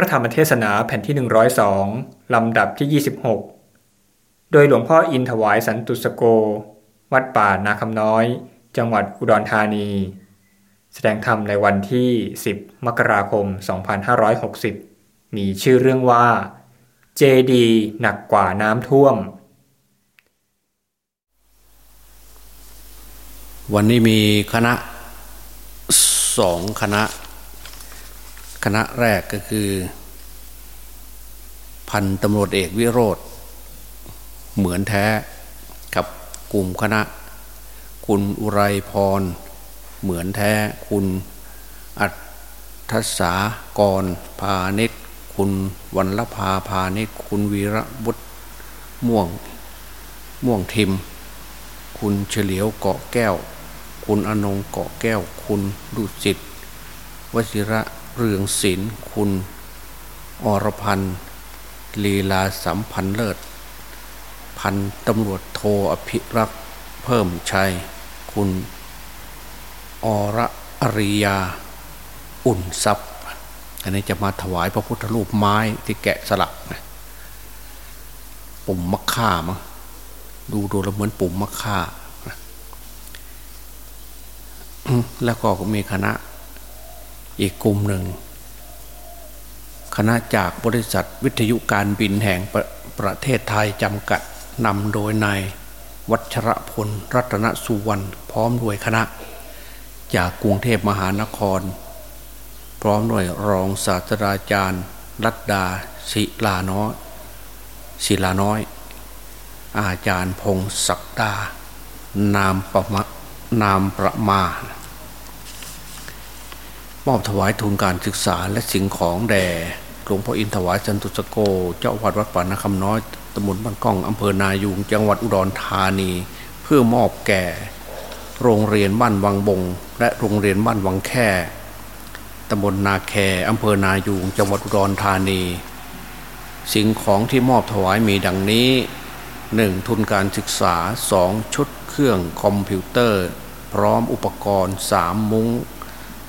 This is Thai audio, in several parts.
ระธรรมเทศนาแผ่นที่ 102 ลำดับที่ 26 โดยหลวงพ่ออินถวายสันตุสโก วัดป่านาคำน้อย จังหวัดอุดรธานี แสดงธรรมในวันที่ 10 มกราคม 2560 มีชื่อเรื่องว่า เจดีหนักกว่าน้ำท่วม วันนี้มีคณะสองคณะ ณะแรกก็คือ พันตำรวจเอกวิโรธเหมือนแท้กับกลุ่มคณะ คุณอุไรพร เหมือนแท้ คุณอัทศากรพาณิชคุณวันละพาพาณิชคุณวีระบุตรม่วงม่วงทิม คุณเฉลียวเกาะแก้ว คุณอนงเกาะแก้ว คุณดุจิตวชิระ เรืองศิลคุณอรพันธ์ลีลาสัมพันธ์เลิศ พันตำรวจโทอภิรักษ์เพิ่มชัย คุณอรอริยาอุ่นทรัพย์อันนี้จะมาถวายพระพุทธรูปไม้ที่แกะสลักนะปุ่มมะข่ามั้งดูดูแล้วเหมือนปุ่มมะข่าแล้วก็มีคณะ อีกกลุ่มหนึ่ง คณะจากบริษัทวิทยุการบินแห่งประประเทศไทยจำกัดนำโดยนายวัชรพลรัตนสุวรรณพร้อมด้วยคณะ จากกรุงเทพมหานคร พร้อมด้วยรองศาสตราจารย์รัตดาศิลาน้อยศิลาน้อย อาจารย์พงศักดานามประมะนามประมา มอบถวายทุนการศึกษาและสิ่งของแด่หลวงพ่ออินถวายจันตุสโก เจ้าวัดวัดป่านาคำน้อยตำบลบ้านก้องอำเภอนายูงจังหวัดอุดรธานี เพื่อมอบแก่ โรงเรียนบ้านวังบง และโรงเรียนบ้านวังแค่ตำบลนาแคอำเภอนายูงจังหวัดอุดรธานี สิ่งของที่มอบถวายมีดังนี้หนึ่งทุนการศึกษาสองชุดเครื่องคอมพิวเตอร์ พร้อมอุปกรณ์สามมุง้ง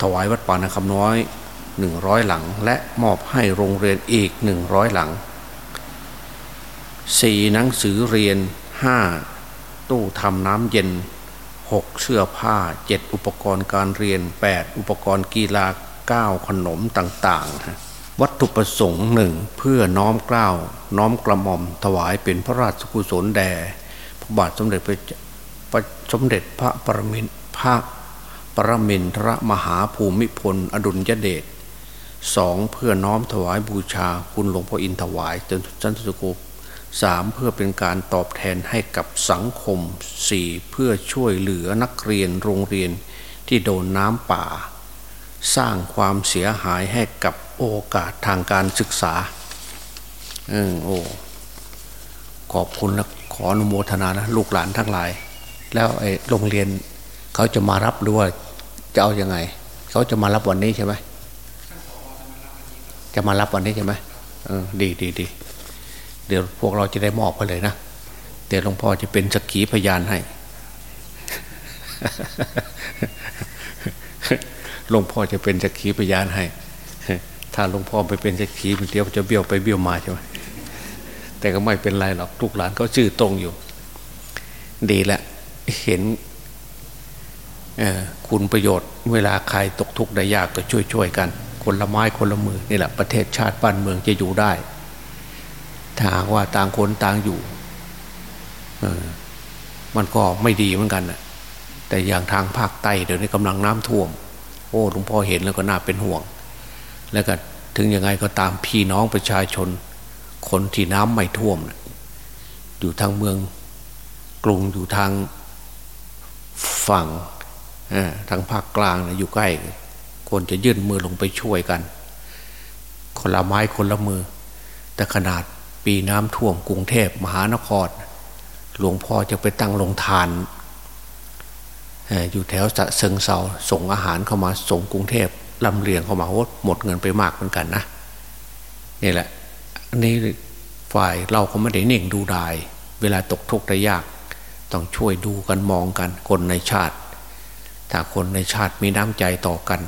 ถวายวัดป่านาคำน้อยหนึ่งร้อยหลัง และมอบให้โรงเรียนอีกหนึ่งร้อยหลังสี่หนังสือเรียนห้าตู้ทำน้ำเย็นหกเสื้อผ้าเจ็ดอุปกรณ์การเรียนแปดอุปกรณ์กีฬาเก้าขนมต่างๆ วัตถุประสงค์หนึ่งเพื่อน้อมเกล้าน้อมกระหม่อมถวายเป็นพระราชกุศลแด่พระบาทสมเด็จพระสมเด็จพระปรมินพระ รมินทรมหาภูมิพล อดุลยเดชสองเพื่อน้อมถวายบูชาคุณหลวงพ่ออินถวายจนจันทุโกสามเพื่อเป็นการตอบแทนให้กับสังคมสี่เพื่อช่วยเหลือนักเรียนโรงเรียนที่โดนน้ำป่า สร้างความเสียหายให้กับโอกาสทางการศึกษาเออโอ้ขอบคุณและขออนุโมทนานะลูกหลานทั้งหลาย แล้วไอ้โรงเรียนเขาจะมารับหรือว่า จะเอาอยัางไง เขาจะมารับวันนี้ใช่ไหมจะมารับวันนี้ใช่ไหมเออดีดีดีเดี๋ยวพวกเราจะได้มอบไปเลยนะเดี๋ยวหลวงพ่อจะเป็นสักขีพยานให้หลวงพ่อจะเป็นสักขีพยานให้ ถ้าหลวงพ่อไปเป็นสักขีเดี๋ยวจะเบี้ยวไปเบี้ยวมาใช่ไหมแต่ก็ไม่เป็นไรหรอกลูกหลานก็ชื่อตรงอยู่ ดีละเห็น คุณประโยชน์ เวลาใครตกทุกข์ได้ยากก็ช่วยช่วยกัน คนละไม้คนละมือนี่แหละประเทศชาติบ้านเมืองจะอยู่ได้ ถ้าว่าต่างคนต่างอยู่มันก็ไม่ดีเหมือนกันนะแต่อย่างทางภาคใต้เดี๋ยวนี้กำลังน้ำท่วม โอ้หลวงพ่อเห็นแล้วก็น่าเป็นห่วง แล้วก็ถึงยังไงก็ตามพี่น้องประชาชน คนที่น้ำไม่ท่วมอยู่ทางเมืองกรุงอยู่ทางฝั่ง ทางภาคกลางนะอยู่ใกล้คนจะยื่นมือลงไปช่วยกัน คนละไม้คนละมือ แต่ขนาดปีน้ำท่วมกรุงเทพมหานคร หลวงพ่อจะไปตั้งโรงทานอยู่แถวสะเซิงเซาส่งอาหารเข้ามาส่งกรุงเทพลำเลียงเข้ามาโอ้หมดเงินไปมากเหมือนกันนะนี่แหละอันนี้ฝ่ายเราก็ไม่ได้เน่งดูดาย เวลาตกทุกข์ได้ยาก ต้องช่วยดูกันมองกันคนในชาติ ถ้าคนในชาติมีน้ำใจต่อกัน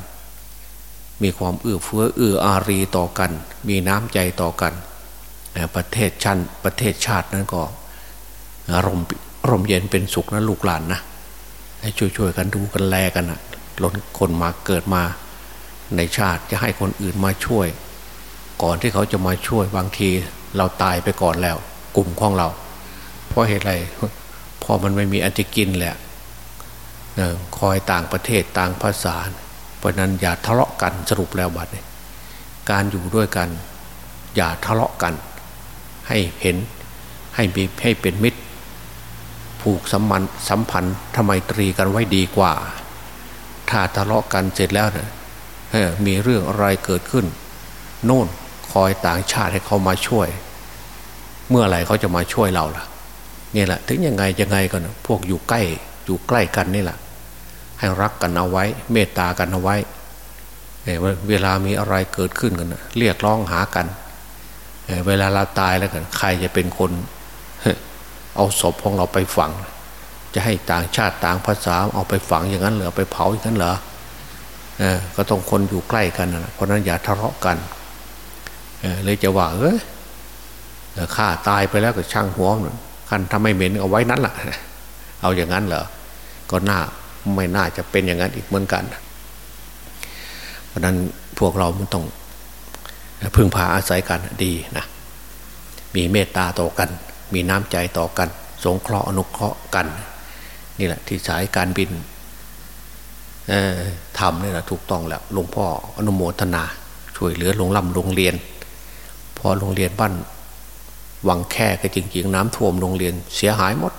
มีความเอื้อเฟื้อเอื้ออารีต่อกัน มีน้ำใจต่อกันประเทศชั้นประเทศชาตินั้นก็รมรมเย็นเป็นสุขนะลูกหลานนะให้ช่วยๆกันดูกันแลกันนะล้นคนมาเกิดมาในชาติจะให้คนอื่นมาช่วย ก่อนที่เขาจะมาช่วยบางทีเราตายไปก่อนแล้ว กลุ่มของเรา เพราะเหตุไรเพอมันไม่มีอันจะกินแหละ คอยต่างประเทศต่างภาษา เพราะนั้นอย่าทะเลาะกันสรุปแล้วบัดนี้การอยู่ด้วยกัน อย่าทะเลาะกัน ให้เห็นให้มีให้เป็นมิตร ผูกสัมพันธ์สัมพันธ์ทำไมตรีกันไว้ดีกว่า ถ้าทะเลาะกันเสร็จแล้วเนี่ยมีเรื่องอะไรเกิดขึ้น โน่นคอยต่างชาติให้เขามาช่วย เมื่อไหร่เขาจะมาช่วยเราล่ะนี่แหละ ถึงยังไงยังไงกันพวกอยู่ใกล้ อยู่ใกล้กันนี่แหละให้รักกันเอาไว้ เมตตากันเอาไว้เวลามีอะไรเกิดขึ้นกันเรียกร้องหากันเวลาเราตายแล้วกัน ใครจะเป็นคน เอาศพของเราไปฝัง จะให้ต่างชาติต่างภาษาเอาไปฝังอย่างนั้นเหรอไปเผาอย่างนั้นเหรอก็ต้องคนอยู่ใกล้กันนะเพราะนั้นอย่าทะเลาะกันเลยจะว่าเออข้าตายไปแล้วก็ช่างหัวคันทำไม่เหม็นเอาไว้นั้นแหละ เอาอย่างนั้นเหรอ ก็น่าไม่น่าจะเป็นอย่างนั้นอีกเหมือนกัน เพราะนั้นพวกเรามันต้องพึ่งพาอาศัยกันดีนะ มีเมตตาต่อกัน มีน้ำใจต่อกัน สงเคราะห์อนุเคราะห์กัน นี่แหละที่สายการบินทำนี่แหละถูกต้องแล้วหลวงพ่ออนุโมทนา ช่วยเหลือโรงลำโรงเรียน พอโรงเรียนบ้าน วังแค่ก็จริงๆ น้ำท่วมโรงเรียนเสียหายหมด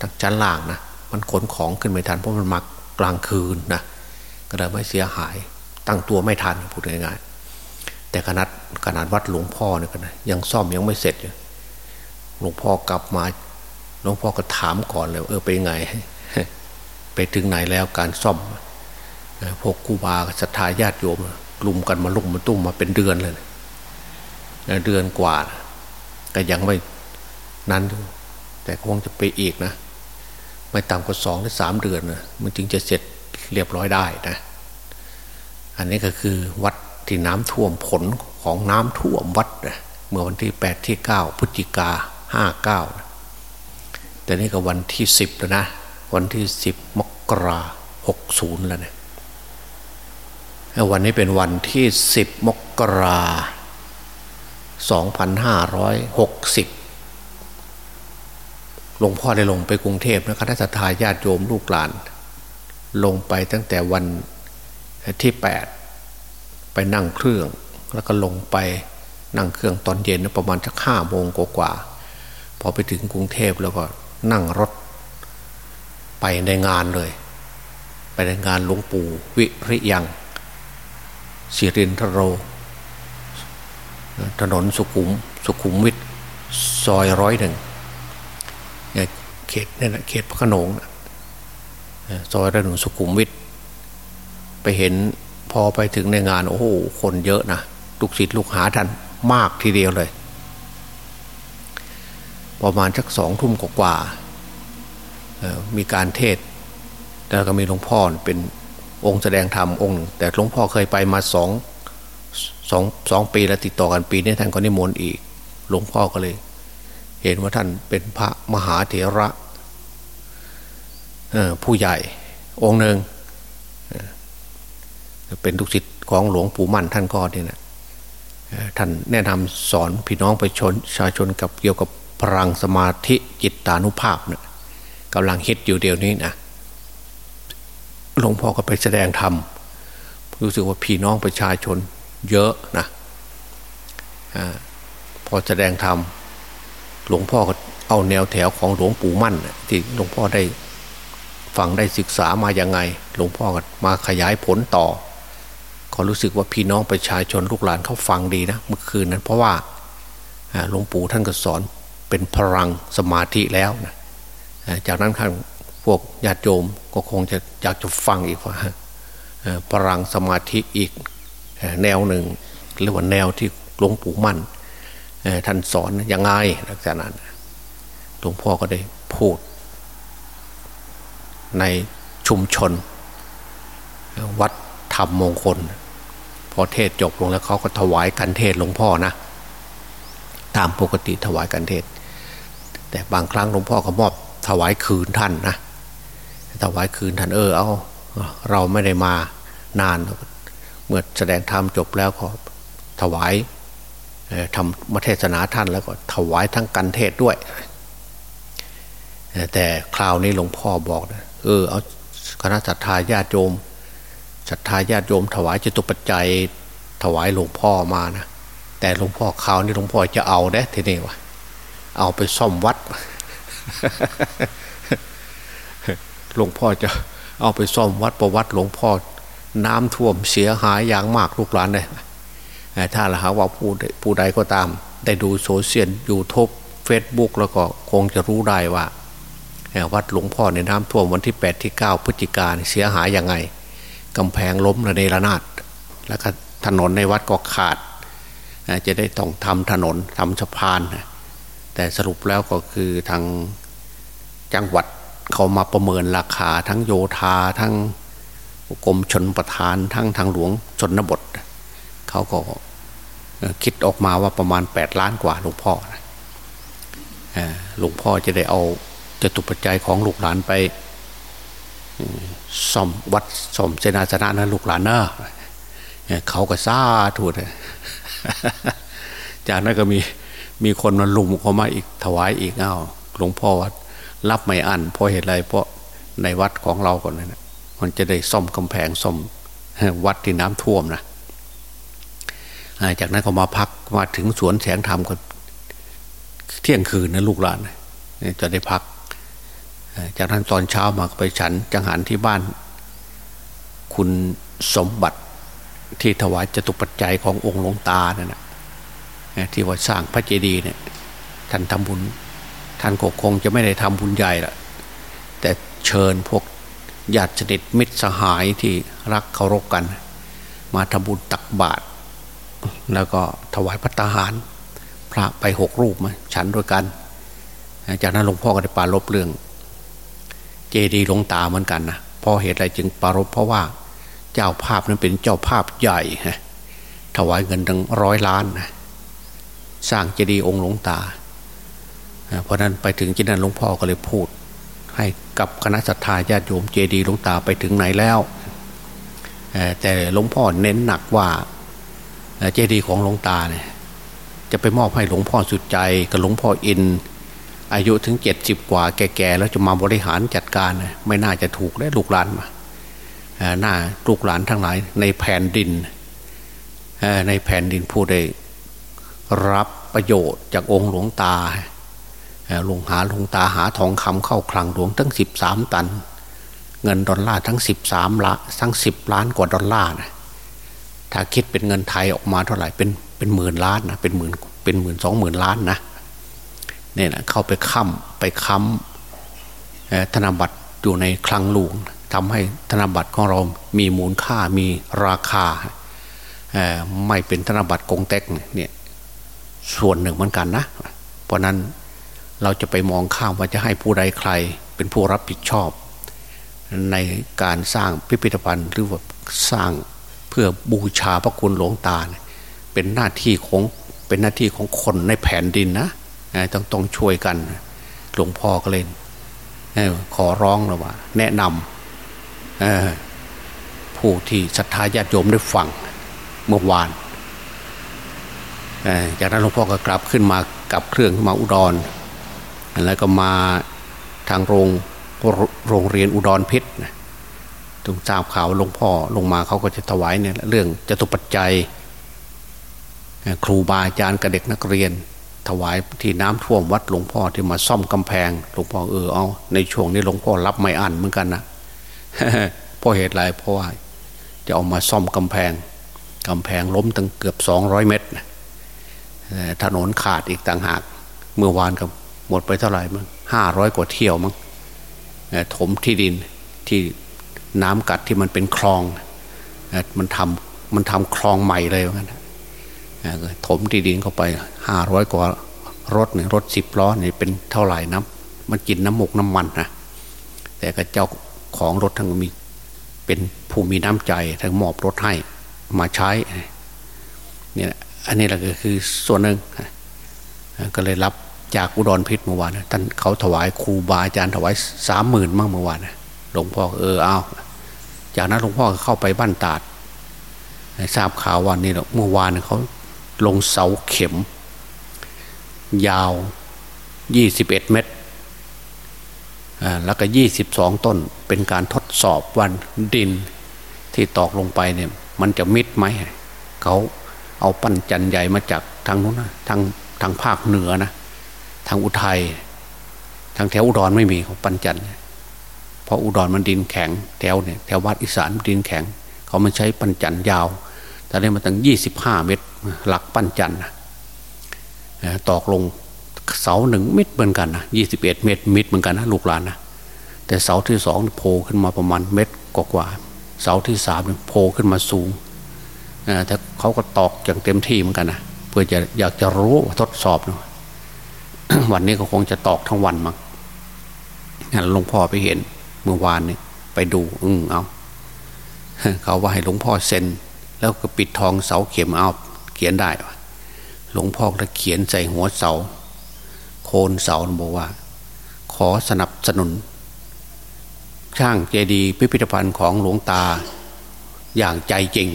ทั้งชั้นล่างนะมันขนของขึ้นไม่ทันเพราะมันมากลางคืนนะก็เลยไม่เสียหายตั้งตัวไม่ทันพูดง่ายๆแต่ขนาดขนาดวัดหลวงพ่อเนี่ยนะยังซ่อมยังไม่เสร็จหลวงพ่อกลับมาหลวงพ่อก็ถามก่อนเลยเออไปไง ไปถึงไหนแล้วการซ่อมพวกกูบาศรัทธาญาติโยมกลุ่มกันมาลุ่มมาตุ้มมาเป็นเดือนเลยเดือนกว่า ก็ยังไม่นั้นแต่คงจะไปอีกนะ ไม่ต่ำกว่าสองหรือสามเดือนนะมันจึงจะเสร็จเรียบร้อยได้นะ อันนี้ก็คือวัดที่น้ำท่วมผลของน้ำท่วมวัดนะเมื่อวันที่แปดที่เก้าพฤศจิกาห้าเก้าแต่นี่ก็วันที่สิบแล้วนะ วันที่สิบมกราหกศูนย์แล้วเนะี่ยวันนี้เป็นวันที่สิบมกรา 2560 หลวงพ่อได้ลงไปกรุงเทพนะคณะทาญาติโยมลูกหลาน ลงไปตั้งแต่วันที่ 8 ไปนั่งเครื่อง แล้วก็ลงไปนั่งเครื่องตอนเย็นประมาณสักห้าโมงกว่าพอไปถึงกรุงเทพแล้วก็นั่งรถ ไปในงานเลย ไปในงานหลวงปู่วิริยังสิรินทโร ถนนสุขุมสุขุมวิทซอยร้อยหนึ่งเขตนี่นะเขตพระขนงซอยระหนึ่งสุขุมวิทไปเห็นพอไปถึงในงาน โอ้โห คนเยอะนะลูกศิษย์ลูกหาท่านมากทีเดียวเลย ประมาณสักสองทุ่มกว่ามีการเทศแล้วก็มีหลวงพ่อเป็นองค์แสดงธรรมองค์ แต่หลวงพ่อเคยไปมาสอง สองสองปีแล้วติดต่อกันปีนี้ท่านก็นิมนต์อีก หลวงพ่อก็เลย เห็นว่าท่านเป็นพระมหาเถระผู้ใหญ่องค์หนึ่งเป็นทุกศิษย์ของหลวงปู่มั่นท่านก็เนี่ยนะท่านแนะนำสอนพี่น้องไปชนชาชนกับเกี่ยวกับพลังสมาธิจิตตานุภาพเนะี่ยกำลังฮิตอยู่เดียวนี้นะหลวงพ่อก็ไปแสดงธรรมรู้สึกว่าพี่น้องประชาชน เยอะนะอพอแสดงธรรมหลวงพ่อก็เอาแนวแถวของหลวงปู่มั่นที่หลวงพ่อได้ฟังได้ศึกษามาอย่างไง หลวงพ่อก็มาขยายผลต่อ ก็รู้สึกว่าพี่น้องประชาชนลูกหลานเขาฟังดีนะเมื่อคืนนั้น เพราะว่าหลวงปู่ท่านก็สอนเป็นพลังสมาธิแล้วนะจากนั้นข้างพวกญาติโยมก็คงจะอยากจะฟังอีกว่าพลังสมาธิอีก แนวหนึ่งหรือว่าแนวที่หลวงปู่มั่นท่านสอนยังไงลักษณะนั้นหลวงพ่อก็ได้พูด ในชุมชน วัดธรรมมงคล พอเทศจบลงแล้วเขาก็ถวายกันเทศหลวงพ่อนะ ตามปกติถวายกันเทศ แต่บางครั้งหลวงพ่อก็มอบถวายคืนท่านนะถวายคืนท่านเออเอาเราไม่ได้มานาน เมื่อแสดงธรรมจบแล้วก็ถวายทำมาเทศนาท่านแล้วก็ถวายทั้งกันเทศด้วย แต่คราวนี้หลวงพ่อบอกนะเออเอาคณะศรัทธาญาติโยมศรัทธาญาติโยม ถวายจตุปัจจัยถวายหลวงพ่อมานะแต่หลวงพ่อคราวนี้หลวงพ่อจะเอาเด้ทีนี้วะเอาไปซ่อมวัดหลวงพ่อจะเอาไปซ่อมวัดประวัติหลวงพ่อ น้ำท่วมเสียหายอย่างมากลูกหลานเลยถ้าละหาว่าผู้ผู้ใดก็ตาม ได้ดู social YouTube Facebook แล้วก็คงจะรู้ได้ว่า วัดหลวงพ่อในน้ำท่วมวันที่ 8 ที่ 9 พฤศจิกาเสียหายยังไงกำแพงล้มระเนระนาด แล้วก็ถนนในวัดก็ขาด จะได้ต้องทำถนนทำสะพาน แต่สรุปแล้วก็คือทางจังหวัดเขามาประเมินราคาทั้งโยธาทั้ง กรมชนประทานทั้งทางหลวงชนบทเขาก็คิดออกมาว่าประมาณ 8 ล้านกว่าหลวงพ่อหลวงพ่อจะได้เอาจตุปัจจัยของลูกหลานไปซ่อมวัดซ่อมเจนาสนะนะลูกหลานเนอะเขาก็ซาถูดจากนั้นก็มีมีคนมาลุมเขามาอีกถวายอีกเอ้าหลวงพ่อวัดรับไม่อันเพราะเหตุไรเพราะในวัดของเราก่อนนะ มันจะได้ซ่อมกำแพงซ่อมวัดที่น้ำท่วมนะจากนั้นก็มาพักมาถึงสวนแสงธรรมก็เที่ยงคืนนะลูกหลานจะได้พัก จากนั้นตอนเช้ามาไปฉันจังหันที่บ้าน คุณสมบัติที่ถวายจตุปัจจัยขององค์หลวงตาเนี่ยนะที่ว่าสร้างพระเจดีย์เนี่ยท่านทำบุญ ท่านก็คงจะไม่ได้ทำบุญใหญ่ละแต่เชิญพวก ญาติสนิทมิตรสหายที่รักเคารพกัน มาทำบุญตักบาตรแล้วก็ถวายพระตาหาร พระไปหกรูปมาฉันด้วยกัน จากนั้นหลวงพ่อก็ได้ปารบเรื่อง เจดีย์หลวงตาเหมือนกันนะพราะเหตุอะไรจึงปารบเพราะว่าเจ้าภาพนั้นเป็นเจ้าภาพใหญ่ฮะถวายเงินตั้งร้อยล้านนะสร้างเจดีย์องค์หลวงตา เพราะนั้นไปถึงที่นั่นหลวงพ่อก็เลยพูด ให้กับคณะสัตยาญาติโยมเจดีย์หลวงตาไปถึงไหนแล้วแต่หลวงพ่อเน้นหนักว่าเจดีย์ของหลวงตาเนี่ยจะไปมอบให้หลวงพ่อสุดใจกับหลวงพ่ออิน อายุถึงเจ็ดสิบกว่าแก่ๆแล้วจะมาบริหารจัดการ ไม่น่าจะถูกได้ลูกหลานมาหน้าลูกหลานทั้งหลายในแผ่นดินในแผ่นดินผู้ใดรับประโยชน์จากองค์หลวงตา หลวงหาหลวงตาหาทองคำเข้าคลังหลวงทั้งสิบสามตัน เงินดอลลาร์ทั้งสิบสามละทั้งสิบล้านกว่าดอลลาร์นะถ้าคิดเป็นเงินไทยออกมาเท่าไหร่เป็นเป็นหมื่นล้านนะเป็นหมื่นเป็นหมื่นสองหมื่นล้านนะเนี่ยนะเข้าไปค้ำไปค้ำธนบัตรอยู่ในคลังหลวงทำให้ธนบัตรของเรามีมูลค่ามีราคาไม่เป็นธนบัตรกงเต็กเนี่ยส่วนหนึ่งเหมือนกันนะ เพราะนั้น เราจะไปมองข้ามว่าจะให้ผู้ใดใคร เป็นผู้รับผิดชอบ ในการสร้างพิพิธภัณฑ์หรือว่าสร้างเพื่อบูชาพระคุณหลวงตาเป็นหน้าที่ของเป็นหน้าที่ของคนในแผ่นดินนะต้องต้องช่วยกันหลวงพ่อก็เลยขอร้องเลยว่า แนะนำผู้ที่ศรัทธาญาติโยมได้ฟังเมื่อวานจากนั้นหลวงพ่อก็กลับขึ้นมากับเครื่องขึ้นมาอุดร แล้วก็มาทางโรงโรงเรียนอุดรพิษตรงทราบข่าวหลวงพ่อลงมาเขาก็จะถวายเนี่ยเรื่องจตุปัจจัย ครูบาอาจารย์กับเด็กนักเรียน ถวายที่น้ำท่วมวัดหลวงพ่อที่มาซ่อมกำแพงหลวงพ่อเออเอาในช่วงนี้หลวงพ่อรับไม่อั้นเหมือนกันนะเพราะเหตุไรเพราะว่าจะเอามาซ่อมกำแพงกำแพงล้มตั้งเกือบสองร้อยเมตรถนนขาดอีกต่างหาก เมื่อวานก็ หมดไปเท่าไหร่มั้งห้าร้อยกว่าเที่ยวมั้งถมที่ดินที่น้ำกัดที่มันเป็นคลองมันทำมันทำคลองใหม่เลยว่างั้นถมที่ดินเข้าไปห้าร้อยกว่ารถเนี่ยรถสิบล้อเนี่ยเป็นเท่าไหร่น้ำมันกินน้ำหมกน้ำมันนะแต่ก็เจ้าของรถทั้งมีเป็นผู้มีน้ำใจทั้งมอบรถให้มาใช้เนี่ยอันนี้แหละก็คือส่วนหนึ่งก็เลยรับ จากอุดรพิษเมื่อวานท่านเขาถวายครูบาอาจารย์ถวายสามหมื่นมั่งเมื่อวานหลวงพ่อเออเอาจากนั้นหลวงพ่อเข้าไปบ้านตาดทราบข่าววันนี้เมื่อวานเขาลงเสาเข็ม ยาวยี่สิบเอ็ดเมตรแล้วก็ยี่สิบสองต้นเป็นการทดสอบวันดินที่ตอกลงไปเนี่ยมันจะมิดไหมเขาเอาปั้นจันใหญ่มาจากทางนู้นนะทางทางภาคเหนือนะ ทางอุทัยทางแถวอุดรไม่มีของปั้นจันเพราะอุดรมันดินแข็งแถวเนี่ยแถววัดอีสานดินแข็ง เขามันใช้ปั้นจันยาวแต่ได้มาตั้งยี่สิบห้าเมตรหลักปั้นจันนะตอกลงเสาหนึ่งเมตรเหมือนกันนะยี่สิบเอ็ดเมตรมิดเหมือนกันนะลูกหลานนะแต่เสาที่สองโผล่ขึ้นมาประมาณเมตรกว่าเสาที่สามโผล่ขึ้นมาสูงแต่เขาก็ตอกอย่างเต็มที่เหมือนกันนะเพื่อจะอยากจะรู้ทดสอบนะ วันนี้ก็คงจะตอกทั้งวันมั้งงั้นหลวงพ่อไปเห็นเมื่อวานนี้ไปดู อืมเอาเขาว่าให้หลวงพ่อเซ็น แล้วก็ปิดทองเสาเข็มเอาเขียนได้หลวงพ่อก็เขียนใส่หัวเสา โคนเสาบอกว่า ขอสนับสนุน ช่างเจดีย์พิพิธภัณฑ์ของหลวงตาอย่างใจจริง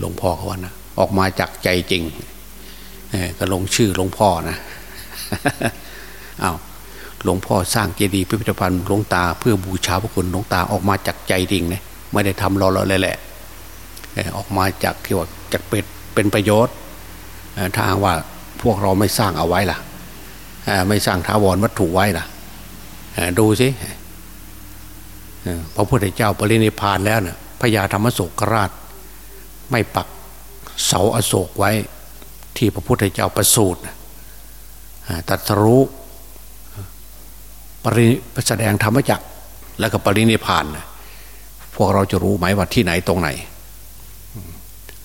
หลวงพ่อเขาว่านะออกมาจากใจจริงก็ลงชื่อหลวงพ่อนะ อา้าวหลวงพ่อสร้างเจดีย์พิพิธภัณฑ์หลวงตาเพื่อบูชาพระคุณหลวงตาออกมาจากใจจริงเนะไม่ได้ทำรอๆเลยแหละออกมาจากที่ว่าจากเป็นเป็นประโยชน์ถ้าว่าพวกเราไม่สร้างเอาไว้ล่ะไม่สร้างท้าวรวัตถุไว้ล่ะดูสิพระพุทธเจ้าปรินิพานแล้วเนะ่ยพญาธรรมโศกราช ไม่ปักเสาอโศกไว้ที่พระพุทธเจ้าประสูติ ตัดรู้ปริแสดงธรรมจักแล้วก็ปรินิพานพวกเราจะรู้ไหมว่าที่ไหนตรงไหน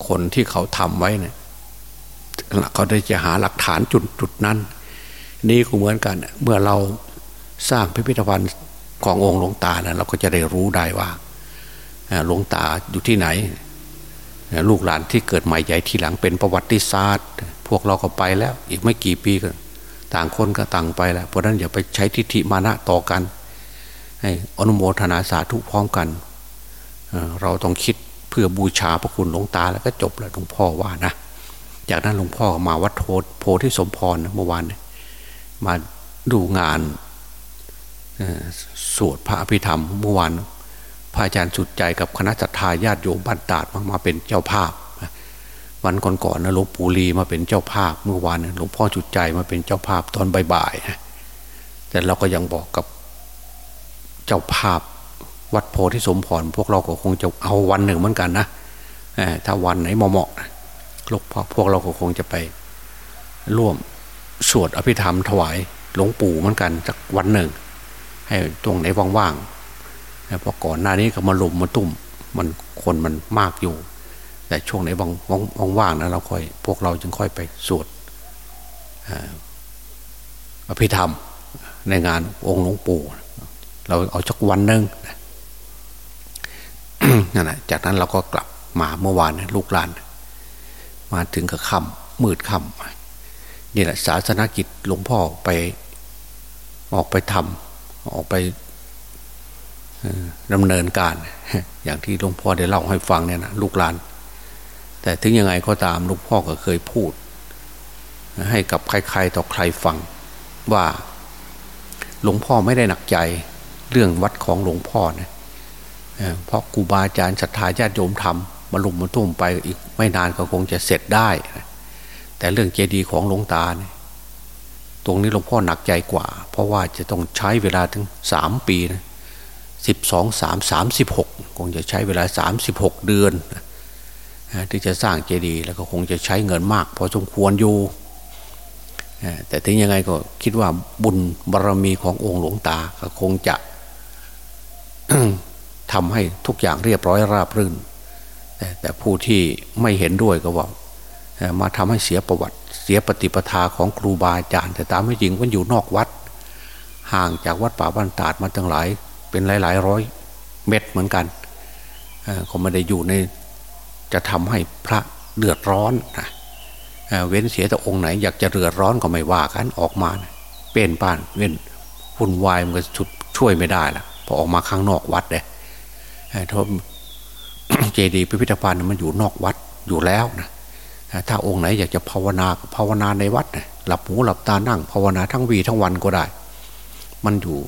คนที่เขาทำไว้เนี่ยเขาได้จะหาหลักฐานจุดจุดนั้น นี่ก็เหมือนกัน เมื่อเราสร้างพิพิธภัณฑ์ขององค์หลวงตานะเราก็จะได้รู้ได้ว่าหลวงตาอยู่ที่ไหน ลูกหลานที่เกิดใหม่ใหญ่ทีหลังเป็นประวัติศาสตร์ พวกเราก็ไปแล้ว อีกไม่กี่ปีก็ ต่างคนก็ต่างไปแหล้วเพราะนั้นอย่าไปใช้ทิฏฐิมานะต่อกัน ให้อนุโมทนาสาธุพร้อมกันเราต้องคิดเพื่อบูชาพระคุณหลวงตาแล้วก็จบแล้วหลวงพ่อว่านะจากนั้นหลวงพ่อมาวัดโพธิสมพรเมื่อวานมาดูงานสวดพระอภิธรรมเมื่อวานพระอาจารย์สุดใจกับคณะจัตตาญาติโยมบ้านตาดมามาเป็นเจ้าภาพ วันก่อนๆนะหลวงปู่ลีมาเป็นเจ้าภาพเมื่อวานหลวงพ่อจุดใจมาเป็นเจ้าภาพตอนบ่ายๆแต่เราก็ยังบอกกับเจ้าภาพวัดโพธิสมพรพวกเราก็คงจะเอาวันหนึ่งเหมือนกันนะถ้าวันไหนเหมาะๆลูกพ่อพวกเราก็คงจะไป ร่วมสวดอภิธรรมถวายหลวงปู่เหมือนกันสักวันหนึ่ง ให้ตรงไหนว่างๆเพราะก่อนหน้านี้ก็มาลุมมาตุ่มมันคนมันมากอยู่ แต่ช่วงไหนว่างๆนะเราค่อยพวกเราจึงค่อยไปสวดอภิธรรมในงานองค์หลวงปู่เราเอาจักวันหนึ่งนั่นแหละจากนั้นเราก็กลับมาเมื่อวานลูกหลาน มาถึงกับค่ำมืดค่ำนี่แหละศาสนกิจหลวงพ่อไปออกไปทำออกไปดำเนินการ อย่างที่หลวงพ่อได้เล่าให้ฟังเนี่ยนะลูกหลาน แต่ถึงยังไงก็ตามลูกพ่อก็เคยพูด ให้กับใครๆต่อใครฟังว่าหลวงพ่อไม่ได้หนักใจเรื่องวัดของหลวงพ่อเนี่ยเพราะครูบาอาจารย์ศรัทธาญาติโยมทำมาลุมมาตุ้มไปอีกไม่นานก็คงจะเสร็จได้ แต่เรื่องเจดีย์ของหลวงตาเนี่ยตรงนี้หลวงพ่อหนักใจกว่า เพราะว่าจะต้องใช้เวลาถึงสามปีนะสิบสองสามสามสิบหกคงจะใช้เวลาสามสิบหกเดือน ที่จะสร้างเจดีย์แล้วก็คงจะใช้เงินมากพอสมควรอยู่แต่ถึงยังไงก็คิดว่าบุญบารรมีขององค์หลวงตาก็คงจะทำให้ทุกอย่างเรียบร้อยราบรื่น แต่แต่ผู้ที่ไม่เห็นด้วยก็ว่ามาทำให้เสียประวัติเสียปฏิปทาของครูบาอาจารย์ แต่ตามไม่จริงมันอยู่นอกวัด ห่างจากวัดป่าบ้านตาดมาตั้งหลาย เป็นหลายหลายร้อย เม็ดเหมือนกันเขาไม่ได้อยู่ใน จะทำให้พระเดือดร้อนนะเว้นเสียแต่องค์ไหน อยากจะเดือดร้อนก็ไม่ว่ากันออกมานะเป็นบ้านเว้นวุ่นวายมันก็ช่วยไม่ได้ละพอออกมาข้างนอกวัดเลยถ้าเจดีย์พิพิธภัณฑ์มันอยู่นอกวัดอยู่แล้วนะถ้าองค์ไหนอยากจะภาวนาภาวนาในวัดนะหลับหูหลับตานั่งภาวนาทั้งวีทั้งวันก็ได้ มันอยู่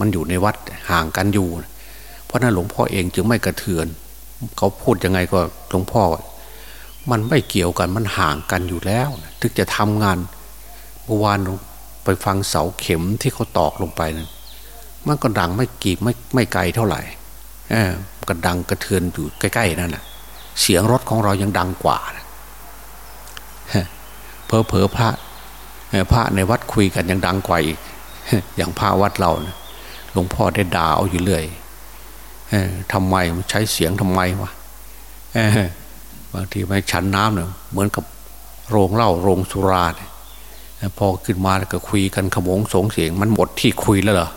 มันอยู่ในวัดห่างกันอยู่ เพราะนั้นหลวงพ่อเองจึงไม่กระเทือน เขาพูดยังไงก็หลวงพ่อ มันไม่เกี่ยวกันมันห่างกันอยู่แล้วถึงจะทำงานเมื่อวานไปฟังเสาเข็มที่เขาตอกลงไปนะมันก็ดังไม่กี่ไม่ไม่ไกลเท่าไหร่เออก็ดังกระเทือนอยู่ใกล้ๆนั่นนะเสียงรถของเรายังดังกว่านะเพอเพอพระพระในวัดคุยกันยังดังกว่าอีกอย่างพระวัดเรานะหลวงพ่อได้ด่าเอาอยู่เรื่อย ทำไมมันใช้เสียงทำไมวะบางทีไม่ฉันน้ำเนี่ยเหมือนกับโรงเหล้าโรงสุราเนี่ยพอขึ้นมาแล้วก็คุยกันขโมงสงเสียง มันหมดที่คุยแล้วเหรอ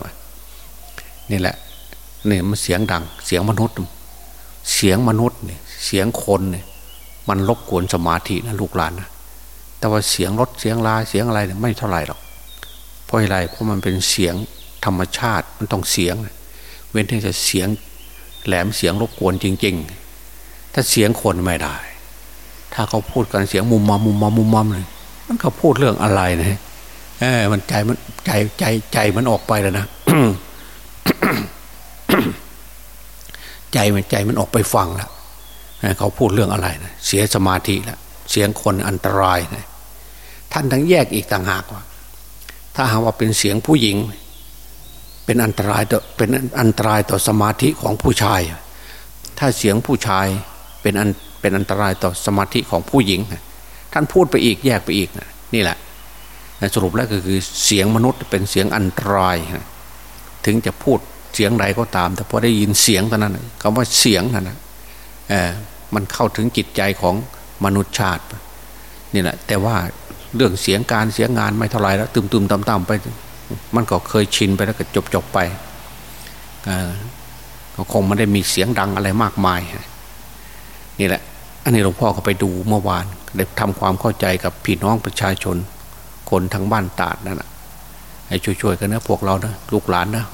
นี่แหละนี่มันเสียงดัง เสียงมนุษย์ เสียงมนุษย์เนี่ยเสียงคนเนี่ยมันรบกวนสมาธินะลูกหลานนะแต่ว่าเสียงรถเสียงลาเสียงอะไรเนี่ยไม่เท่าไหร่หรอกเพราะอะไรเพราะมันเป็นเสียงธรรมชาติมันต้องเสียง เว้นที่จะเสียง แหลมเสียงรบกวนจริง ๆ ถ้าเสียงคนไม่ได้ ถ้าเขาพูดกันเสียงมุมมามมุมมามมุมมามเลยมันเขาพูดเรื่องอะไรนะเออมันใจมันใจใจใจมันออกไปแล้วนะใจมันใจมันออกไปฟังแล้วเขาพูดเรื่องอะไรนะเสียสมาธิแล้วเสียงคนอันตรายนะท่านทั้งแยกอีกต่างหากว่า ถ้าหากว่าเป็นเสียงผู้หญิง เป็นอันตรายต่อเป็นอันตรายต่อสมาธิของผู้ชาย ถ้าเสียงผู้ชายเป็นอันเป็นอันตรายต่อสมาธิของผู้หญิง ท่านพูดไปอีกแยกไปอีกนี่แหละสรุปแล้วก็คือเสียงมนุษย์เป็นเสียงอันตราย ถึงจะพูดเสียงใดก็ตาม แต่พอได้ยินเสียงเท่านั้นคำว่าเสียงนั่นนะมันเข้าถึงจิตใจของมนุษย์ชาตินี่แหละแต่ว่าเรื่องเสียงการเสียงงานไม่เท่าไรแล้วตุมๆต่ำๆไป มันก็เคยชินไปแล้วก็จบๆไปก็คงไม่ได้มีเสียงดังอะไรมากมาย นี่แหละ อันนี้หลวงพ่อก็ไปดูเมื่อวานได้ทำความเข้าใจกับพี่น้องประชาชน คนทั้งบ้านตาดนั่นแหะให้ช่วยๆกันนะพวกเรานะลูกหลานนะ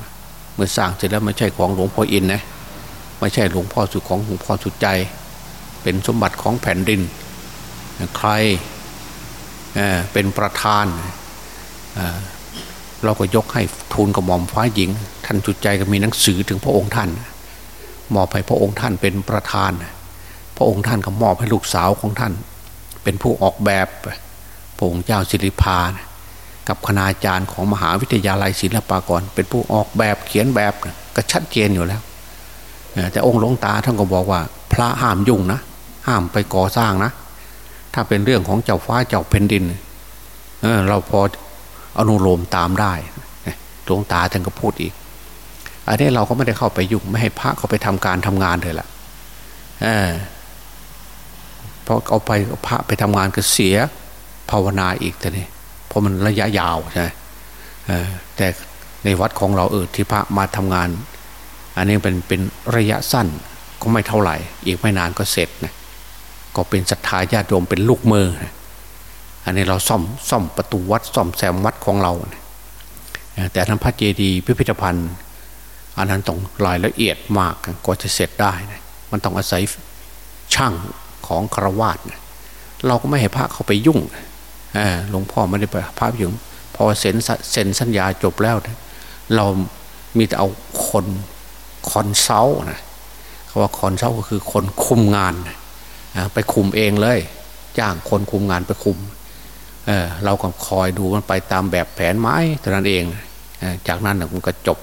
เมื่อสร้างเสร็จแล้วไม่ใช่ของหลวงพ่ออินนะไม่ใช่หลวงพ่อสุดของหลวงพ่อสุดใจ เป็นสมบัติของแผ่นดิน ใครเป็นประธาน เราก็ยกให้ทูลกระหม่อมฟ้าหญิง ท่านจุดใจก็มีหนังสือถึงพระองค์ท่านมอบให้พระองค์ท่านเป็นประธาน พระองค์ท่านก็มอบให้ลูกสาวของท่าน เป็นผู้ออกแบบพระองค์เจ้าสิริพานกับคณาจารย์ของมหาวิทยาลัยศิลปากร เป็นผู้ออกแบบเขียนแบบก็ชัดเจนอยู่แล้วแต่องค์หลวงตาท่านก็บอกว่า พระห้ามยุ่งนะ ห้ามไปก่อสร้างนะ ถ้าเป็นเรื่องของเจ้าฟ้าเจ้าแผ่นดินเเราพอ อนุโลมตามได้หลวงตาท่านก็พูดอีก อันนี้เราก็ไม่ได้เข้าไปยุ่งไม่ให้พระเขาไปทำการทำงานเลยล่ะเเพราะเอาไปพระไปทำงานก็เสียภาวนาอีกแต่นี่เพราะมันระยะยาวใช่แต่ในวัดของเราเออที่พระมาทำงาน อันนี้เป็นเป็นระยะสั้นก็ไม่เท่าไหร่ อีกไม่นานก็เสร็จนะก็เป็นศรัทธาญาติโยมเป็นลูกมือนะ อันนี้เราซ่อมซ่อมประตูวัดซ่อมแซมวัดของเรา แต่ทั้งพระเจดีย์พิพิธภัณฑ์ อันนั้นต้องรายละเอียดมากก็จะเสร็จได้นะมันต้องอาศัยช่างของครวาสนะเราก็ไม่ให้พระเข้าไปยุ่งหลวงพ่อไม่ได้ไปพระยุ่งพอเซ็นเซ็นสัญญาจบแล้วนะเรามีแต่เอาคน consult นะเขาว่า consult ก็คือคนคุมงานนะไปคุมเองเลย จ้างคนคุมงานไปคุม เเราก็คอยดูมันไปตามแบบแผนไม้เท่านั้นเองจากนั้นมันก็จบ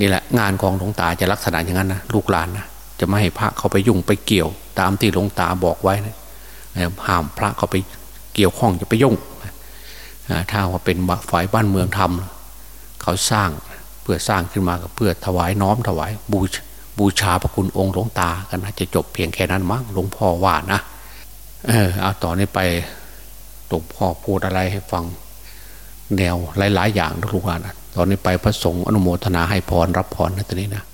นี่แหละงานของหลวงตาจะลักษณะอย่างนั้นนะลูกหลานนะจะไม่ให้พระเขาไปยุ่งไปเกี่ยว ตามที่หลวงตาบอกไว้นะห้ามพระเขาไปเกี่ยวข้องจะไปยุ่งถ้าว่าเป็นฝ่ายบ้านเมืองทำเขาสร้างเพื่อสร้างขึ้นมาเพื่อถวายน้อมถวายบูชบูชาพระคุณองค์หลวงตากันนะจะจบเพียงแค่นั้นมั้งหลวงพ่อว่านะ เออเอาต่อนนี้ไป ลวงพ่อพูดอะไรให้ฟังแนวหลาย ๆ อย่างทุกท่านตอนนี้ไปพระสงฆ์อนุโมทนาให้พรรับพรนะตอนนี้นะ